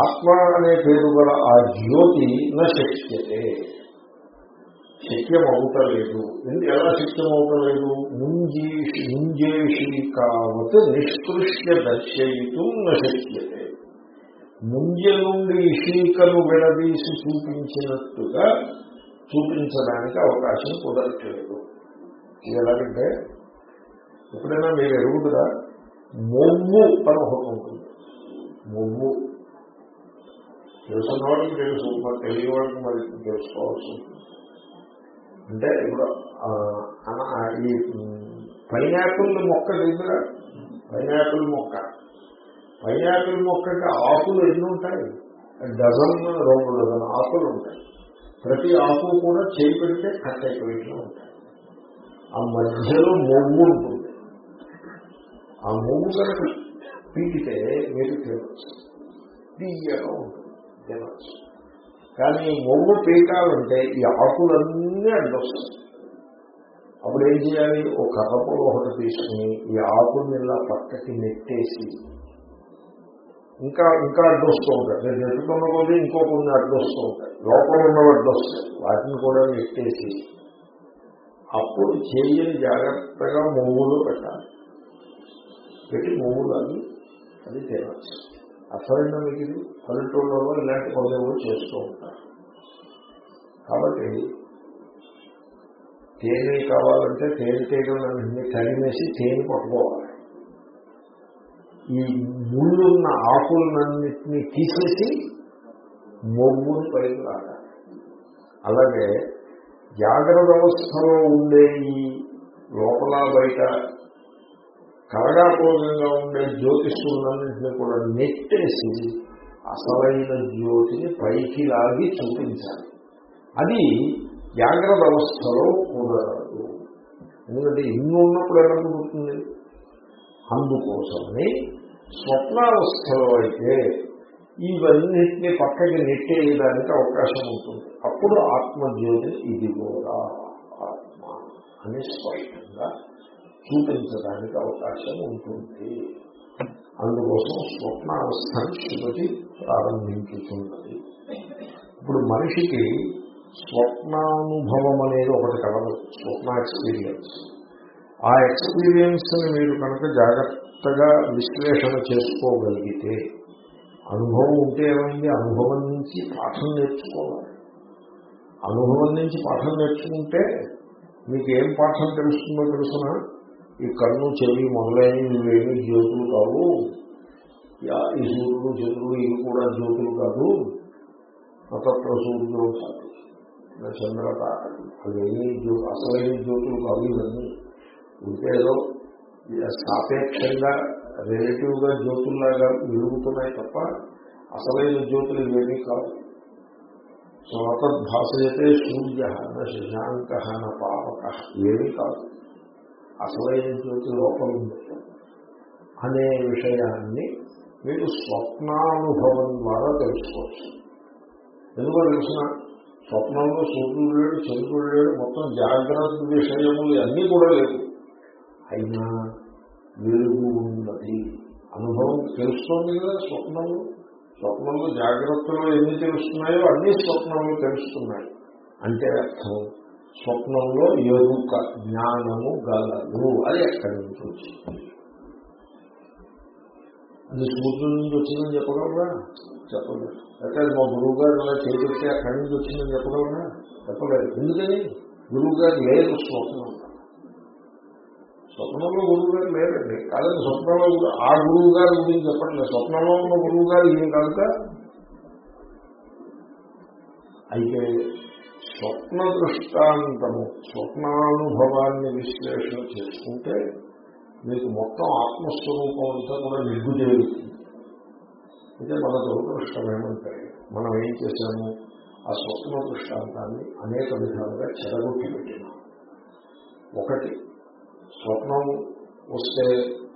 ఆత్మ అనే పేరు గల ఆ జ్యోతి నశక్యతే శక్యం అవుతలేదు ఎందుకు ఎలా శక్యం అవుతలేదు ముంజీషి ముంజేషి కావత్ నిష్కృష్య దర్శయితూ నశక్యతే ముంజ నుండి ఇషీకను విడదీసి చూపించినట్టుగా చూపించడానికి అవకాశం కుదరట్లేదు. ఇది ఎలాగంటే ఎప్పుడైనా మీరు ఎరుగుదరా? మొవ్వు అని ఒకటి ఉంటుంది. మొవ్వు. తెలుసున్న వాళ్ళకి తెలుసు మరి తెలియని వాళ్ళకి మరి తెలుసుకోవాల్సి ఉంటుంది. అంటే ఇప్పుడు ఆ, ఈ పైనాపిల్ మొక్క దగ్గర పైనాపిల్ మొక్క. పైనాపిల్ మొక్కకి ఆకులు ఎన్ని ఉంటాయి? డజన్ రెండు డజన్ ఆకులు ఉంటాయి. ప్రతి ఆకు కూడా చేయి పెడితే కట్ అయిపోయిట్లు ఉంటాయి. ఆ మధ్యలో మొగ్గు ఉంటుంది. ఆ మొగ్గు కనుక పీకితే మీరు తినవచ్చు తీయగా ఉంటుంది. తినవచ్చు కానీ మొగ్గు పీకాలంటే ఈ ఆకులన్నీ అడ్డొస్తాయి అప్పుడు ఏం చేయాలి? ఒక కర్రపొల ఒకటి తీసుకుని ఈ ఆకుల్ని ఇలా పక్కకి నెట్టేసి ఇంకా ఇంకా అడ్డొస్తూ ఉంటాయి. నేను నెట్టుకున్న కొద్దీ ఇంకో కొన్ని అడ్డొస్తూ ఉంటాయి. లోపల ఉన్నవి అడ్డొస్తాయి వాటిని కూడా నెట్టేసి అప్పుడు చేయని జాగ్రత్తగా మొవ్వులు పెట్టాలి. పెట్టి మొవ్వులు అది అది తినచ్చు అసలైన మిగిలి పల్లెటూళ్ళలో ఇలాంటి పనులు చేస్తూ ఉంటారు. కాబట్టి తేనె కావాలంటే తేనె తీగలన్నీ తరిమేసి తేనె పట్టుకోవాలి. ఈ ముళ్ళున్న ఆకులన్నింటినీ తీసేసి మొగ్గుని పైకి రాగాలి అలాగే జాగ్రత్త అవస్థలో ఉండే ఈ లోపల బయట కలగాపూర్వంగా ఉండే జ్యోతిష్కులన్నింటినీ కూడా నెట్టేసి అసలైన జ్యోతిని పైకి లాగి చూపించాలి. అది జాగ్రత్త అవస్థలో కుదరదు ఎందుకంటే ఇన్ని ఉన్నప్పుడు ఎలా కుదురుతుంది? అందుకోసమని స్వప్నావస్థలో అయితే ఇవన్నింటినీ పక్కకి నెట్టేయడానికి అవకాశం ఉంటుంది. అప్పుడు ఆత్మజ్యోతి ఇది కూడా ఆత్మ అని స్పష్టంగా చూపించడానికి అవకాశం ఉంటుంది. అందుకోసం స్వప్నావస్థను శృతి ప్రారంభించుతున్నది. ఇప్పుడు మనిషికి స్వప్నానుభవం అనేది ఒకటి కలదు స్వప్న ఎక్స్పీరియన్స్. ఆ ఎక్స్పీరియన్స్ని మీరు కనుక జాగ్రత్తగా విశ్లేషణ చేసుకోగలిగితే అనుభవం ఉంటే ఏమైంది? అనుభవం నుంచి పాఠం నేర్చుకోవాలి. అనుభవం నుంచి పాఠం నేర్చుకుంటే మీకు ఏం పాఠం తెలుస్తుందో తెలుసిన? ఈ కన్ను చెవి మొదలైనవి ఇవేమి జ్యోతులు కావు. యా- ఈ సూర్యుడు చంద్రుడు ఇవి కూడా జ్యోతులు కాదు. నక్షత్ర సూర్యుడు కాదు. నా చంద్రత అవేమీ జ్యో అసలైన జ్యోతులు కావు ఇవన్నీ. ఇంకేదో సాపేక్షంగా రిలేటివ్గా జ్యోతుల్లాగా వెలుగుతున్నాయి తప్ప అసలైన జ్యోతులు ఇవేమీ కావు. స్వతద్భాసయతే సూర్య న శశాంక న పాపక ఏమీ కాదు అసలైన జ్యోతి లోపల అనే విషయాన్ని మీరు స్వప్నానుభవం ద్వారా తెలుసుకోవచ్చు. ఎందుకో తెలిసిన? స్వప్నంలో సూర్యుడు లేడు చంద్రుడు లేడు మొత్తం జాగ్రత్త విషయములు అన్నీ కూడా లేవు. అయినా వెలుగు ఉన్నది. అనుభవం తెలుస్తోంది కదా స్వప్నంలో స్వప్నంలో జాగ్రత్తలో ఎన్ని తెలుస్తున్నాయో అన్ని స్వప్నంలో తెలుస్తున్నాయి. అంటే అర్థం స్వప్నంలో ఎరుక జ్ఞానము గలదు అది ఎక్కడి నుంచి వచ్చింది. అది సూర్యుడి నుంచి వచ్చిందని చెప్పగలరా? చెప్పలేదు. అయితే మా గురువు గారు ఇలా చేపెట్టి అక్కడి నుంచి వచ్చిందని చెప్పగలరా? చెప్పలేదు. ఎందుకని? గురువు గారు లేదు స్వప్నం స్వప్నంలో గురువు గారు లేదండి కాదండి స్వప్నంలో ఆ గురువు గారి గురించి చెప్పట్లేదు. స్వప్నంలో ఉన్న గురువు గారు ఏం కనుక అయితే స్వప్న దృష్టాంతము స్వప్నానుభవాన్ని విశ్లేషణ చేసుకుంటే మీకు మొత్తం ఆత్మస్వరూపం అంతా కూడా నిగ్గు చేరుతుంది. అయితే మన దురదృష్టం ఏమంటే మనం ఏం చేశాము? ఆ స్వప్న దృష్టాంతాన్ని అనేక విధాలుగా చెడగొట్టి పెట్టినాం. ఒకటి స్వప్నం వస్తే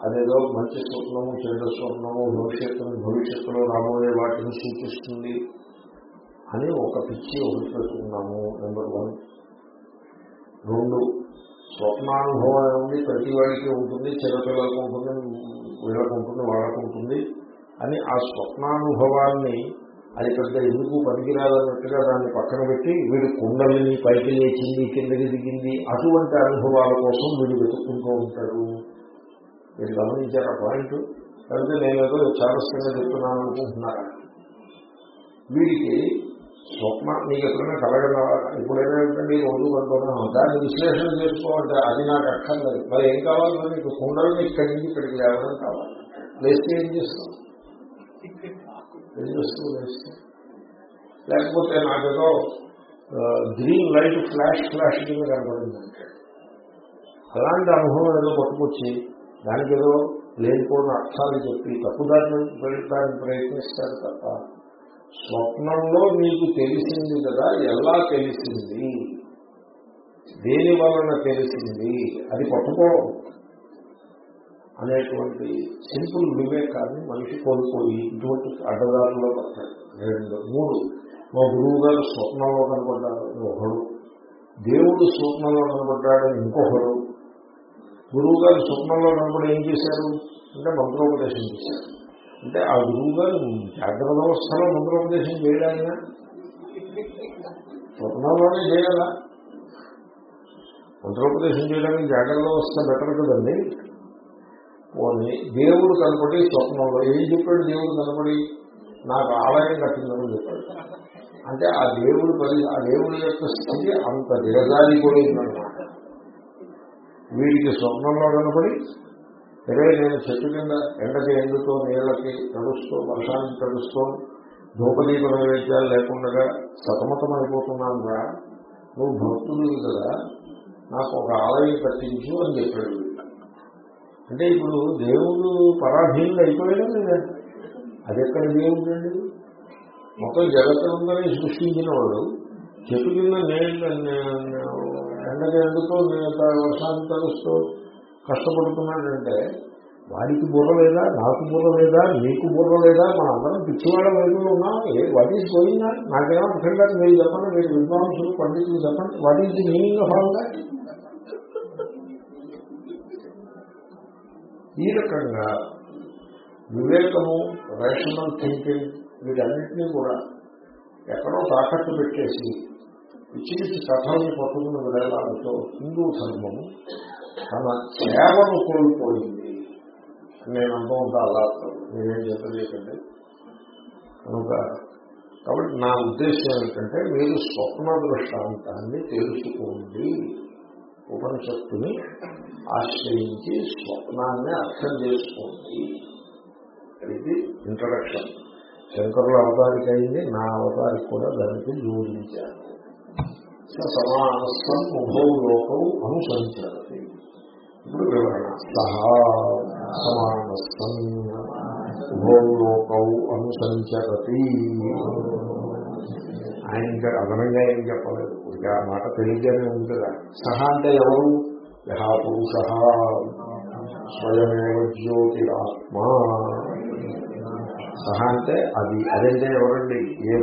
అదేదో మంచి స్వప్నము చెడు స్వప్నము భవిష్యత్తును భవిష్యత్తులో రాబోయే వాటిని సూచిస్తుంది. అని ఒక పిచ్చి ఒకటి పెట్టుకున్నాము నెంబర్ వన్ రెండు స్వప్నానుభవం ఉంది ప్రతి వాడికి ఉంటుంది చిన్నపిల్లలకు ఉంటుంది వీళ్ళకు ఉంటుంది వాళ్ళకు ఉంటుంది. అని ఆ స్వప్నానుభవాన్ని అది పెద్ద ఎందుకు పనికిరాలన్నట్టుగా దాన్ని పక్కన పెట్టి వీడు కుండలిని పైకి లేచింది కిందకి దిగింది అటువంటి అనుభవాల కోసం వీడు వెతుక్కుంటూ ఉంటాడు. మీరు గమనించారు ఆ పాయింట్ లేకపోతే నేనేదో చారస్యంగా చెప్తున్నాను అనుకుంటున్నారా? వీడికి స్వప్న నీకు ఎప్పుడైనా కలగల ఎప్పుడైనా ఏంటంటే రోజు కనుక్కున్నాను దాన్ని విశ్లేషణ చేసుకోవాలంటే అది నాకు అక్కర్లేదు మరి ఏం కావాలి? మరి నీకు కుండలు ఇక్కడి నుంచి ఇక్కడికి లేవడం కావాలి. లేస్తే ఏం చేస్తాం ఏం చేస్తూ లేస్తే? లేకపోతే నాకేదో గ్రీన్ లైట్ ఫ్లాష్ ఫ్లాష్ కింద కనపడిందంటే అలాంటి అనుభవం ఏదో పట్టుకొచ్చి దానికి ఏదో లేనిపోయిన అర్థాలు చెప్పి తప్పుదారిని వెళ్ళడానికి ప్రయత్నిస్తారు తప్ప స్వప్నంలో మీకు తెలిసింది కదా ఎలా తెలిసింది? దేని వలన తెలిసింది? అది పట్టుకో అనేటువంటి సింపుల్ వివేకాన్ని మనిషి కోల్పోయి ఇటువంటి అడ్డదారుల్లో పడతాడు. రెండు మూడు మా గురువు గారు స్వప్నంలో కనపడ్డారు ఒకడు. దేవుడు స్వప్నంలో కనపడ్డాడు ఇంకొకడు. గురువు గారు స్వప్నంలో కనపడి ఏం చేశారు? అంటే మంత్రోపదేశం చేశారు. అంటే ఆ గురువు గారు జాగ్రత్త అవస్థలో మంత్రోపదేశం చేయడాయినా స్వప్నంలోనే చేయాలా? మంత్రోపదేశం చేయడానికి జాగ్రత్త అవస్థ బెటర్ కదండి. పోనీ దేవుడు కనపడి స్వప్నంలో ఏం చెప్పాడు దేవుడు కనపడి? నాకు ఆలయం కట్టిందని చెప్పాడు. అంటే ఆ దేవుడు పరి ఆ దేవుడి యొక్క స్థితి అంత దిగజారిపోయిందన్నమాట వీడికి స్వప్నంలో కనపడి సరే నేను చెట్టు కింద ఎండకి ఎండుతో నీళ్ళకి తడుస్తూ వర్షానికి తడుస్తూ ధూపదీప నైవేద్యాలు లేకుండా సతమతమైపోతున్నాను రా. నువ్వు భక్తుడు కదా నాకు ఒక ఆలయం కట్టించు అని చెప్పాడు. అంటే ఇప్పుడు దేవుడు పరాధీనులు అయిపోయాడు లేదా? అది ఎక్కడ దేవుడు అండి? మొత్తం జగత్తులందరినీ సృష్టించిన వాడు చెట్టు కింద నేను ఎండకి ఎండుతో వర్షాన్ని తడుస్తూ కష్టపడుతున్నాడంటే వాడికి బుర్ర లేదా? నాకు బుర్ర లేదా? నీకు బుర్ర లేదా? మన అందరం పిచ్చివాళ్ళ వైపులో ఉన్నాం. ఏ వాట్ ఈజ్ గోయింగ్ నాకేమో ముఖ్యంగా మీరు చెప్పండి మీరు విద్వాంసులు పండితులు చెప్పండి. What is the meaning of all that ఈ రకంగా వివేకము రేషనల్ థింకింగ్ వీటన్నింటినీ కూడా ఎక్కడో తాకట్టు పెట్టేసి పిచ్చి పిచ్చి కథల్ని పట్టుకుని విడేలాలతో హిందూ ధర్మము తన సేవను కోల్పోయింది నేను అంటూ ఉంటా అలా నేనేం చెప్పలేకండి కనుక కాబట్టి నా ఉద్దేశం ఏమిటంటే మీరు స్వప్న దృష్టాంతాన్ని తెలుసుకోండి. ఉపనిషత్తుని ఆశ్రయించి స్వప్నాన్ని అర్థం చేసుకోండి. ఇది ఇంట్రడక్షన్. శంకరుల అవతారికి అయింది నా అవతారికి కూడా దానికి జోడించాను సమానస్వం ఉభవ లోకం అనుసంచరతి. ఇప్పుడు వివరణ సహా సమానస్థం ఉభౌ అనుసంచరతి. ఆయన ఇంకా అదనంగా ఏం చెప్పలేదు. ఇక ఆ మాట తెలియగానే ఉంటుందా? సహా అంటే ఎవరు? యహా పురుష స్వయమేవ జ్యోతిరాత్మ. సహా అంటే అది అదంటే ఎవరండి? ఏ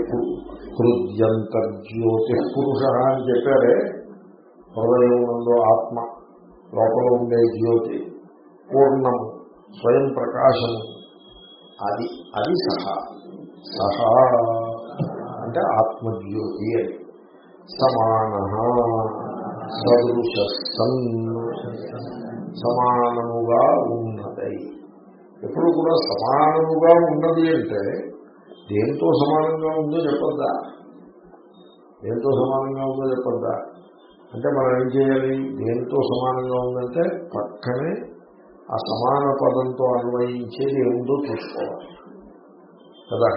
హృద్యంతర్జ్యోతి పురుష అని చెప్పారే. హృదయం ఆత్మ. లోపల ఉండే జ్యోతి పూర్ణము స్వయం ప్రకాశము. అది అది సహా. సహా. అంటే ఆత్మజ్యోతి అని. సమాన సదృశం సమానముగా ఉన్నదై. ఎప్పుడు కూడా సమానముగా ఉన్నది అంటే దేంతో సమానంగా ఉందో చెప్పొద్దా? దేంతో సమానంగా ఉందో చెప్పొద్దా? అంటే మనం ఏం చేయాలి? దేనితో సమానంగా ఉందంటే పక్కనే ఆ సమాన పదంతో అన్వయించేది ఏముందో చూసుకోవాలి. కదా?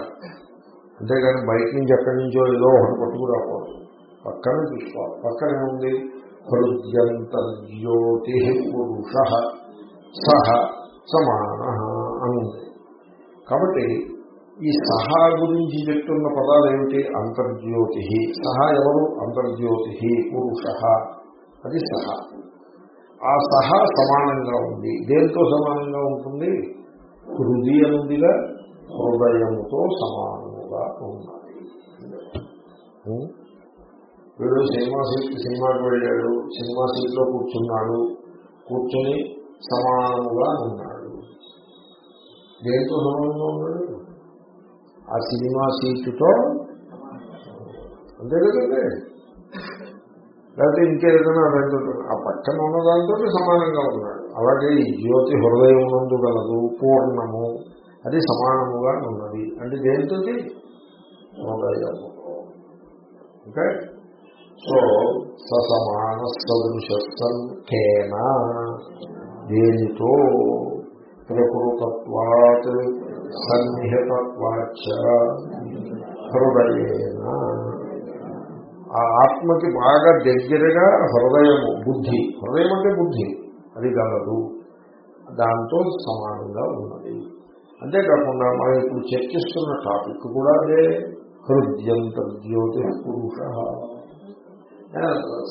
అంతేగాని బయట నుంచి ఎక్కడి నుంచో ఏదో ఒకటి పట్టుకురాకూడదు పక్కన చూసుకోవాలి. పక్కనే ఉంది హృద్యంతర్జ్యోతి పురుష సహ సమాన అని ఉంది. కాబట్టి ఈ సహా గురించి చెప్తున్న పదాలు ఏమిటి? అంతర్జ్యోతి సహా ఎవరు? అంతర్జ్యోతి పురుష. అది సహా. ఆ సహా సమానంగా ఉంది. దేంతో సమానంగా ఉంటుంది? హృదయముదిగా హృదయముతో సమానముగా ఉన్నది. వీడు సినిమా సీట్ సినిమాకి వెళ్ళాడు సినిమా సీట్లో కూర్చున్నాడు కూర్చొని సమానముగా ఉన్నాడు. దేంతో సమానంగా ఉన్నాడు? ఆ సినిమా సీటుతో అంతే కదండి? లేకపోతే ఇంకేదైనా రెండు ఆ పక్కన ఉన్న దాంతో సమానంగా ఉన్నాడు. అలాగే ఈ జ్యోతి హృదయం నందు గలదు పూర్ణము అది సమానముగా ఉన్నది. అంటే దేంతో హృదయము. ఓకే? సో ససమాన కేనా దేనితో ప్రకృతత్వాత్ సన్నిహితత్వాచ హృదయేన. ఆ ఆత్మకి బాగా దగ్గరగా హృదయము బుద్ధి. హృదయం అంటే బుద్ధి అది గలదు దాంతో సమానంగా ఉన్నది. అంతేకాకుండా మనం ఇప్పుడు చర్చిస్తున్న టాపిక్ కూడా అదే. హృద్యంత జ్యోతి పురుష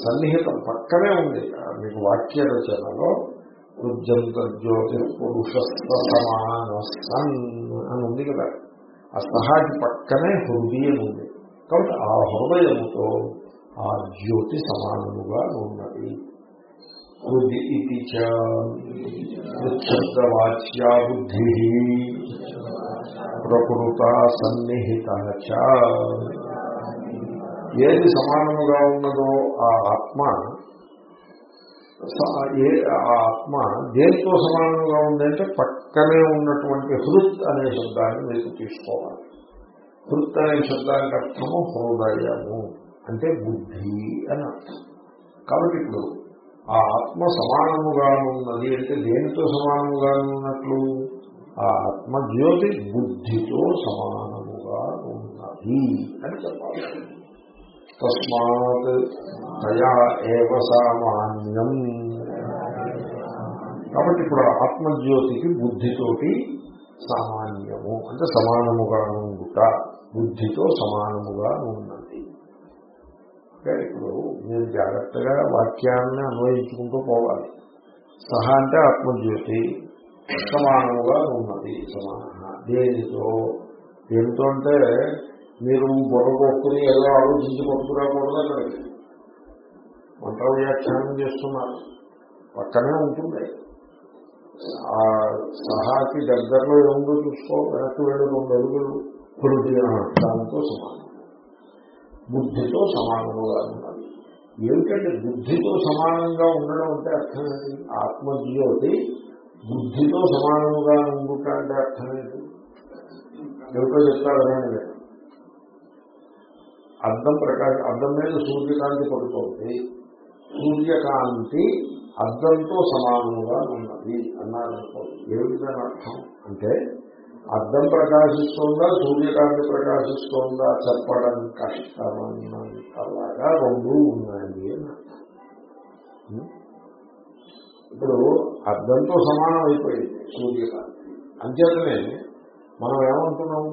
సన్నిహితం పక్కనే ఉంది. మీకు వాక్య రచనలో హృద్యంత జ్యోతి పురుష సమాన సన్ అని ఉంది కదా. ఆ సహాకి పక్కనే హృదయం ఉంది. కాబట్టి ఆ హృదయముతో ఆ జ్యోతి సమానముగా ఉన్నది. హృది ఇది చబ్దవాచ్యా బుద్ధి. ప్రకృత సన్నిహిత ఏది సమానముగా ఉన్నదో ఆ ఆత్మ ఏ ఆ ఆత్మ దేనితో సమానంగా ఉందంటే పక్కనే ఉన్నటువంటి హృత్ అనే శబ్దాన్ని మీరు తీసుకోవాలి. హృత్ అనే శబ్దానికి అర్థము హృదయము అంటే బుద్ధి అని అర్థం. కాబట్టి ఇప్పుడు ఆ ఆత్మ సమానముగా ఉన్నది అంటే దేనితో సమానముగా ఉన్నట్లు? ఆ ఆత్మ జ్యోతి బుద్ధితో సమానముగా ఉన్నది అని చెప్పాలి. తస్మాత్ తయా ఏవ సామాన్యం. కాబట్టి ఇప్పుడు ఆత్మజ్యోతికి బుద్ధితోటి సామాన్యము. అంటే సమానముగా ఉండుట బుద్ధితో సమానముగా ఉన్నది ఇప్పుడు మీరు జాగ్రత్తగా వాక్యాన్ని అన్వయించుకుంటూ పోవాలి. సహా అంటే ఆత్మజ్యోతి సమానముగా ఉన్నది సమాన దేనితో? దేనితో అంటే మీరు బుర్రగొక్కుని ఏదో ఆలోచించి పట్టుకురాకూడదు అక్కడికి. మంత్ర వ్యాఖ్యానం చేస్తున్నారు. పక్కనే ఉంటుంది ఆ సహాకి దగ్గరలో ఏముందో చూసుకో వెనక్కి వెళ్ళి రెండు అడుగులు హృదయ దానితో సమానం. బుద్ధితో సమానముగా ఉన్నది ఏమిటంటే బుద్ధితో సమానంగా ఉండడం అంటే అర్థం ఏంటి? ఆత్మజ్యోతి బుద్ధితో సమానముగా ఉండుట అంటే అర్థం ఏంటి? ఏమిటో చెప్తారని అద్దం ప్రకాశం అద్దం మీద సూర్యకాంతి పడుతోంది. సూర్యకాంతి అద్దంతో సమానంగా ఉన్నది అన్నారనుకోండి ఏమిటి దాని అర్థం? అంటే అద్దం ప్రకాశిస్తోందా సూర్యకాంతి ప్రకాశిస్తోందా చెప్పడం కష్టమన్నంతలాగా రెండు ఉన్నాయి అని అర్థం. ఇప్పుడు అద్దంతో సమానం అయిపోయింది సూర్యకాంతి. అంచేతనే మనం ఏమంటున్నాం?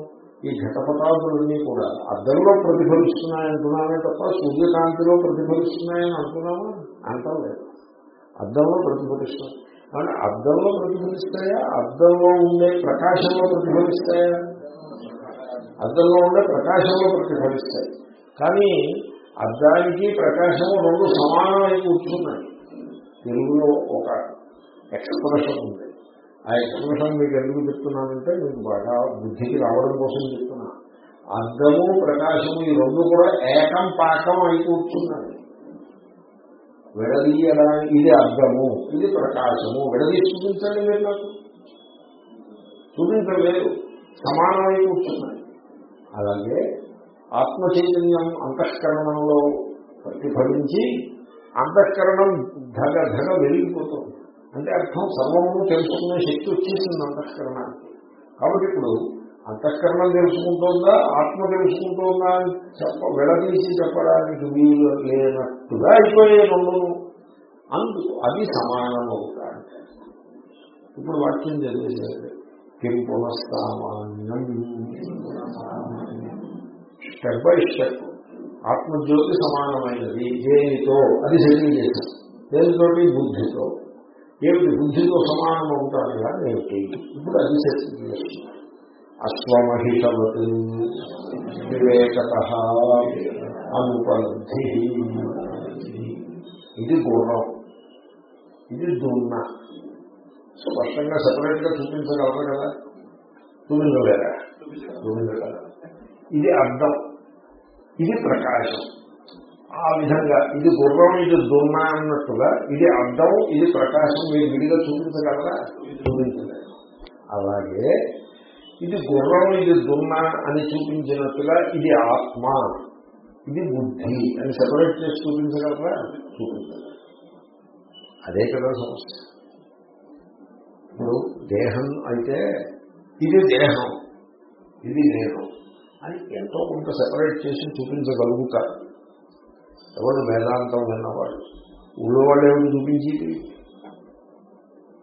ఈ ఘటపటాదులన్నీ కూడా అద్దంలో ప్రతిఫలిస్తున్నాయంటున్నామే తప్ప సూర్యకాంతిలో ప్రతిఫలిస్తున్నాయని అంటున్నామా? అంటాం లేదు. అద్దంలో ప్రతిఫలిస్తున్నాయి. కానీ అద్దంలో ప్రతిఫలిస్తాయా? అద్దంలో ఉండే ప్రకాశంలో ప్రతిఫలిస్తాయా? అద్దంలో ఉండే ప్రకాశంలో ప్రతిఫలిస్తాయి. కానీ అద్దానికి ప్రకాశము రెండు సమానమై కూర్చున్నాయి. తెలుగులో ఒక ఎక్స్ప్రెషన్ ఉంది. ఆ ఎక్స్ప్రెషన్ మీకు ఎందుకు చెప్తున్నానంటే మీకు బాగా బుద్ధికి రావడం కోసం చెప్తున్నా. అర్థము ప్రకాశము ఈ రెండు కూడా ఏకం పాకం అయి కూర్చున్నాయి. విడదీయడా ఇది అర్థము ఇది ప్రకాశము. విడదీసి చూపించండి మీరు నాకు. చూపించలేదు. సమానమై కూర్చున్నాయి. అలాగే ఆత్మ చైతన్యం అంతఃకరణంలో ప్రతిఫలించి అంతఃకరణం ధగ ధగ వెలిగిపోతుంది. అంటే అర్థం సర్వము తెలుసుకునే శక్తి వచ్చేసింది అంతఃకరణానికి. కాబట్టి ఇప్పుడు అంతఃకరణం తెలుసుకుంటుందా ఆత్మ తెలుసుకుంటుందా అని చెప్ప విడదీసి చెప్పడానికి వీలు లేనట్టుగా అయిపోయే రెండును అందుకు అది సమానమవుతా అంటే ఇప్పుడు వాక్యం చదివేసేది కిం పునఃసామాన్యం స్టెప్ బై స్టెప్ ఆత్మజ్యోతి సమానమైనది. దేనితో అది సెటిల్ చేశాం దేనితోటి? బుద్ధితో. ఏమిటి? బుద్ధితో సమానంగా ఉంటాడు. కానీ ఏమిటి ఇప్పుడు అది సెటిల్ అశ్వమహిషవత్ వివేకత అనుపలబ్ధి ఇది గుర్రం ఇది దున్న. సో స్పష్టంగా సపరేట్గా చూపించగలరు కదా? చూపించలేరా చూపించగలరా ఇది అర్థం. ఇది ప్రకాశం. ఆ విధంగా ఇది గుర్రం ఇది దున్న అన్నట్టుగా ఇది అర్థం ఇది ప్రకాశం మీరు విడిగా చూపించగలరా చూపించలేదు. అలాగే ఇది గుర్రం ఇది దున్న అని చూపించినట్టుగా ఇది ఆత్మ ఇది బుద్ధి అని సెపరేట్ చేసి చూపించగలరా చూపించగలరా అదే కదా సమస్య. ఇప్పుడు దేహం అయితే ఇది దేహం ఇది నేను అని ఎంతో కొంత సెపరేట్ చేసి చూపించగలుగుతారు. ఎవరు వేదాంతం విన్నవాడు? ఊళ్ళో వాళ్ళు ఏమిటి చూపించేది.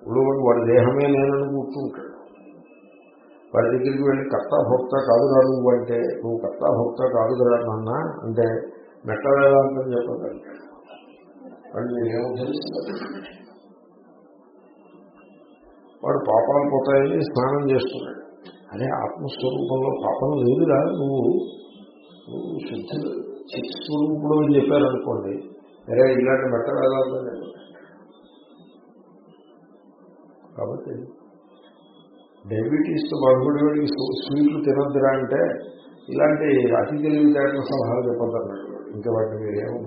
ఊళ్ళో వాడి దేహమే నేనని కూర్చుంటాడు. వాడి దగ్గరికి వెళ్ళి కర్త భోక్త కాదురా నువ్వు అంటే నువ్వు కర్త భోక్త కాదురా నాన్న అంటే మెట్ట వేదాంతం చెప్పగలుగుతాడు వాడు నేనేమో తెలుస్తుంది వాడు పాపాలు పోతాయని స్నానం చేస్తున్నాడు. అదే ఆత్మస్వరూపంలో పాపం లేదురా నువ్వు. నువ్వు శుద్ధి లేదు చిత్స్వరూపుడు అని చెప్పారనుకోండి అరే ఇలాంటి మెట్ట వేదాంతం లేదు కాబట్టి డయాబెటీస్తో బాధపడేవాడికి స్వీట్లు తినొద్దురా అంటే ఇలాంటి అతి తెలివితేటల సలహాలు చెప్పొద్దన్నాడు. ఇంకా వాటిని మీరు ఏమో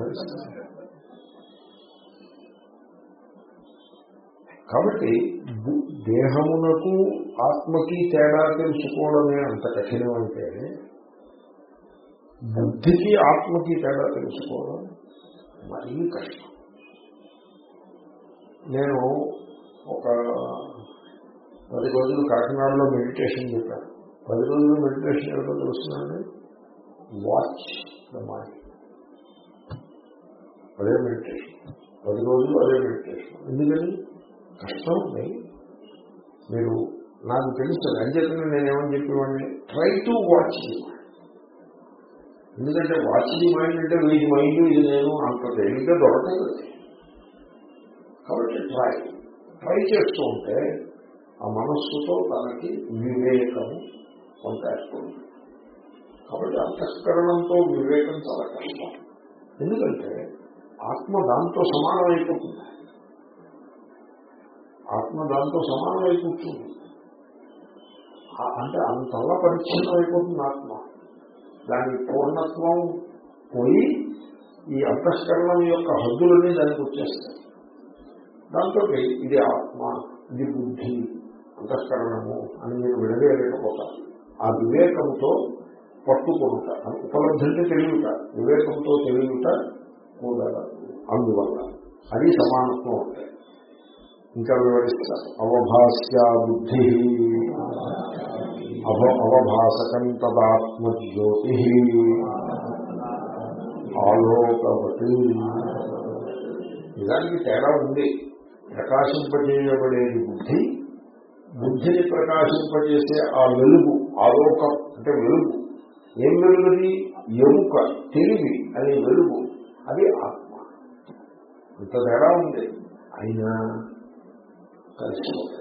కాబట్టి దేహమునకు ఆత్మకి తేడా తెలుసుకోవడమే అంత కఠినమైతే బుద్ధికి ఆత్మకి తేడా తెలుసుకోవడం మరీ కష్టం. నేను ఒక పది రోజులు కాకినాడలో మెడిటేషన్ చెప్పాను. పది రోజులు మెడిటేషన్ ఎవరో చూస్తున్నాను వాచ్ ద మైండ్. అదే మెడిటేషన్. పది రోజులు అదే మెడిటేషన్. ఎందుకని? కష్టం ఉంది మీరు నాకు తెలుసు అంచేతనే నేనేమని చెప్పేవాడిని? ట్రై టు వాచ్ ది ఎందుకంటే వాచిది మైండ్ అంటే వీడి మైండ్ ఇది నేను అంత తేలిగ్గా దొరకదు. కాబట్టి ట్రై ట్రై చేస్తూ ఉంటే ఆ మనస్సుతో తనకి వివేకము కొంత ఏర్పడుతుంది కాబట్టి అంతఃకరణంతో వివేకం చాలా కష్టం. ఎందుకంటే ఆత్మ దాంతో సమానమైపోతుంది. ఆత్మ దాంతో సమానం అయిపోతుంది అంటే అంతలా పరిచ్ఛిన్నం అయిపోతుంది ఆత్మ. దాని పూర్ణత్వం పోయి ఈ అంతఃకరణం యొక్క హద్దులన్నీ దానికి వచ్చేస్తాయి. దాంతో ఇది ఆత్మ ఇది బుద్ధి అంతఃకరణము అని మీరు విడవేయలేకపోతారు ఆ వివేకంతో పట్టుకొనుట ఉపలబ్ధి అంటే తెలియట వివేకంతో తెలియట కూడదు అందువల్ల అది సమానత్వం ఉంటాయి ఇంకా వివరిస్తారు అవభాస్య బుద్ధి. అవ అవభాసకం తదాత్మజ్యోతి. ఆలోకవతి. నిజానికి తేడా ఉంది. ప్రకాశింపజేయబడేది బుద్ధి. బుద్ధిని ప్రకాశింపజేసే ఆ వెలుగు ఆలోకం అంటే వెలుగు. ఏం వెలుగుది ఎముక తెలివి అనే వెలుగు. అది ఆత్మ. ఇంత తేడా ఉంది. అయినా కలిసిపోతాయి.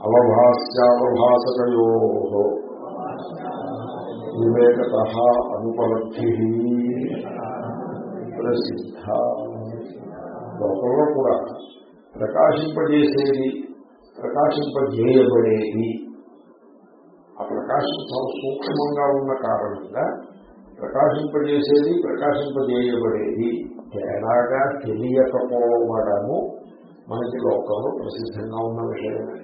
అవభాస్యావభాసకయో వివేకత అనుపలబ్ధి ప్రసిద్ధ లోకంలో కూడా ప్రకాశింపజేసేది ప్రకాశింపజేయబడేది ఆ ప్రకాశం చాలా సూక్ష్మంగా ఉన్న కారణంగా ప్రకాశింపజేసేది ప్రకాశింపజేయబడేది తేడాగా తెలియకపోవడము మనకి లోకంలో ప్రసిద్ధంగా ఉన్న విషయమే.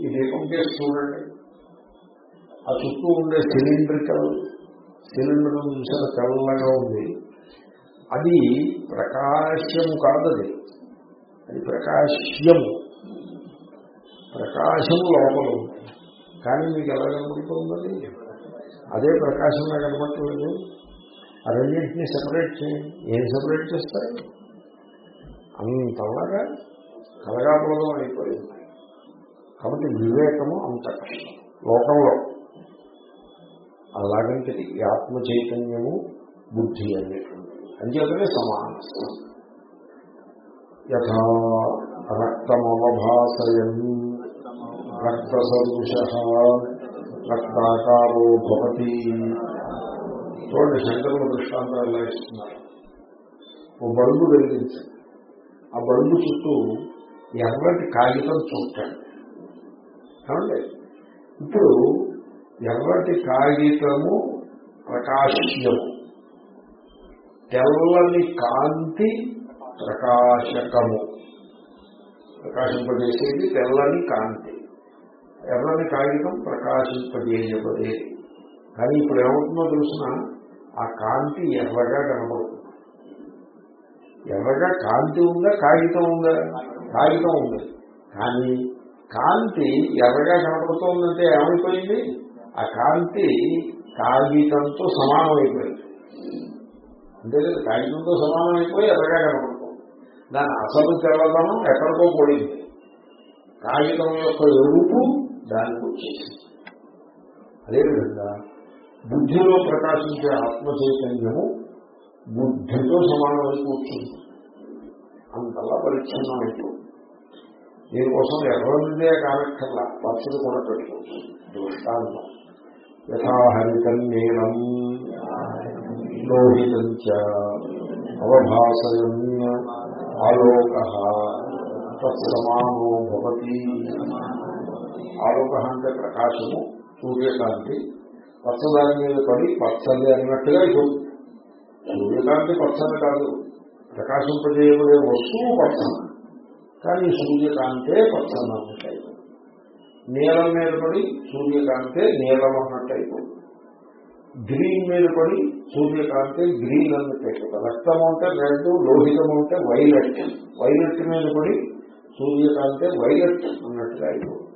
ఈ దీపం కేసు చూడండి. ఆ చుట్టూ ఉండే సిలిండ్రికల్ సిలిండర్ చూసిన తెల్లగా ఉంది. అది ప్రకాశ్యము కాదది. అది ప్రకాశ్యము. ప్రకాశము లోపల ఉంది. కానీ మీకు ఎలా కనబడుతుందండి? అదే ప్రకాశంగా కనబడట్లేదు. ఆ రెండింటినీ సెపరేట్ చేయండి. ఏం సెపరేట్ చేస్తారు? అంతలాగా కలగాపులగం అయిపోయింది. కాబట్టి వివేకము అంత కష్టం. లోకంలో అలాగంటిది ఈ ఆత్మ చైతన్యము బుద్ధి అనేటువంటి అంచేతనే సమానం. యథా రక్తమవభాసయం. రక్త సదృశ రక్తాకారో భవతి. చూడండి శంకరుల దృష్టాంతం ఎలా ఇస్తున్నారు. ఓ బల్బు వెలిగించండి. ఆ బల్బు చుట్టూ ఎర్రటి కాగితం చుట్టండి. ఏమండి? ఇప్పుడు ఎర్రటి కాగితము ప్రకాశ్యము. తెల్లని కాంతి ప్రకాశకము. ప్రకాశింపజేసేది తెల్లని కాంతి. ఎర్రని కాగితం ప్రకాశింపజేయబడే. కానీ ఇప్పుడు ఏమవుతుందో తెలిసిన? ఆ కాంతి ఎర్రగా కనబడుతుంది. ఎర్రగా కాంతి ఉందా కాగితం ఉందా? కాగితం ఉంది. కానీ కాంతి ఎర్రగా కనపడుతోందంటే ఏమైపోయింది? ఆ కాంతి కాగితంతో సమానమైపోయింది. అంతే కాగితంతో సమానమైపోయి ఎర్రగా కనపడుతుంది. దాని అసలు తెల్లదనం ఎక్కడికో పోయింది. కాగితం యొక్క ఎరుపు దానికి వచ్చేసింది. అదేవిధంగా బుద్ధిలో ప్రకాశించే ఆత్మ చైతన్యము బుద్ధితో సమానమై కూర్చుంది అంతలా పరిచ్ఛిన్నం దీనికోసం ఎవరిదే కానక్కర్లా పక్షులు కూడా పెట్టుకోవచ్చు దృష్టాంతం. యథాహరితం నీలం లోహితం చ అవభాసయం ఆలోక తత్సమానో భవతి. ఆలోక అంటే ప్రకాశము సూర్యకాంతి. పచ్చదాని మీద పడి పచ్చది అన్నట్టుగా అయిపోతుంది సూర్యకాంతి పచ్చని కాదు. ప్రకాశింపజేయబడే వస్తువు పచ్చన. కానీ సూర్యకాంతే పచ్చన అన్నట్టు నీలం మీద పడి సూర్యకాంతే నీలం అన్నట్టు అయిపోతుంది గ్రీన్ మీద పడి సూర్యకాంతే గ్రీన్ అన్నట్టు రక్తం అంటే రెడ్ లోహితం అంటే వైలెట్. వైలెట్ మీద పడి సూర్యకాంతే వైలెట్ అన్నట్టుగా అయిపోతుంది.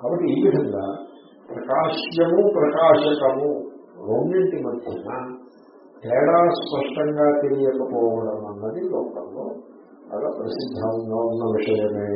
కాబట్టి ఈ విధంగా ప్రకాశ్యము ప్రకాశకము రెండింటి మధ్యన తేడా స్పష్టంగా తెలియకపోవడం అన్నది లోకంలో చాలా ప్రసిద్ధంగా ఉన్న విషయమే.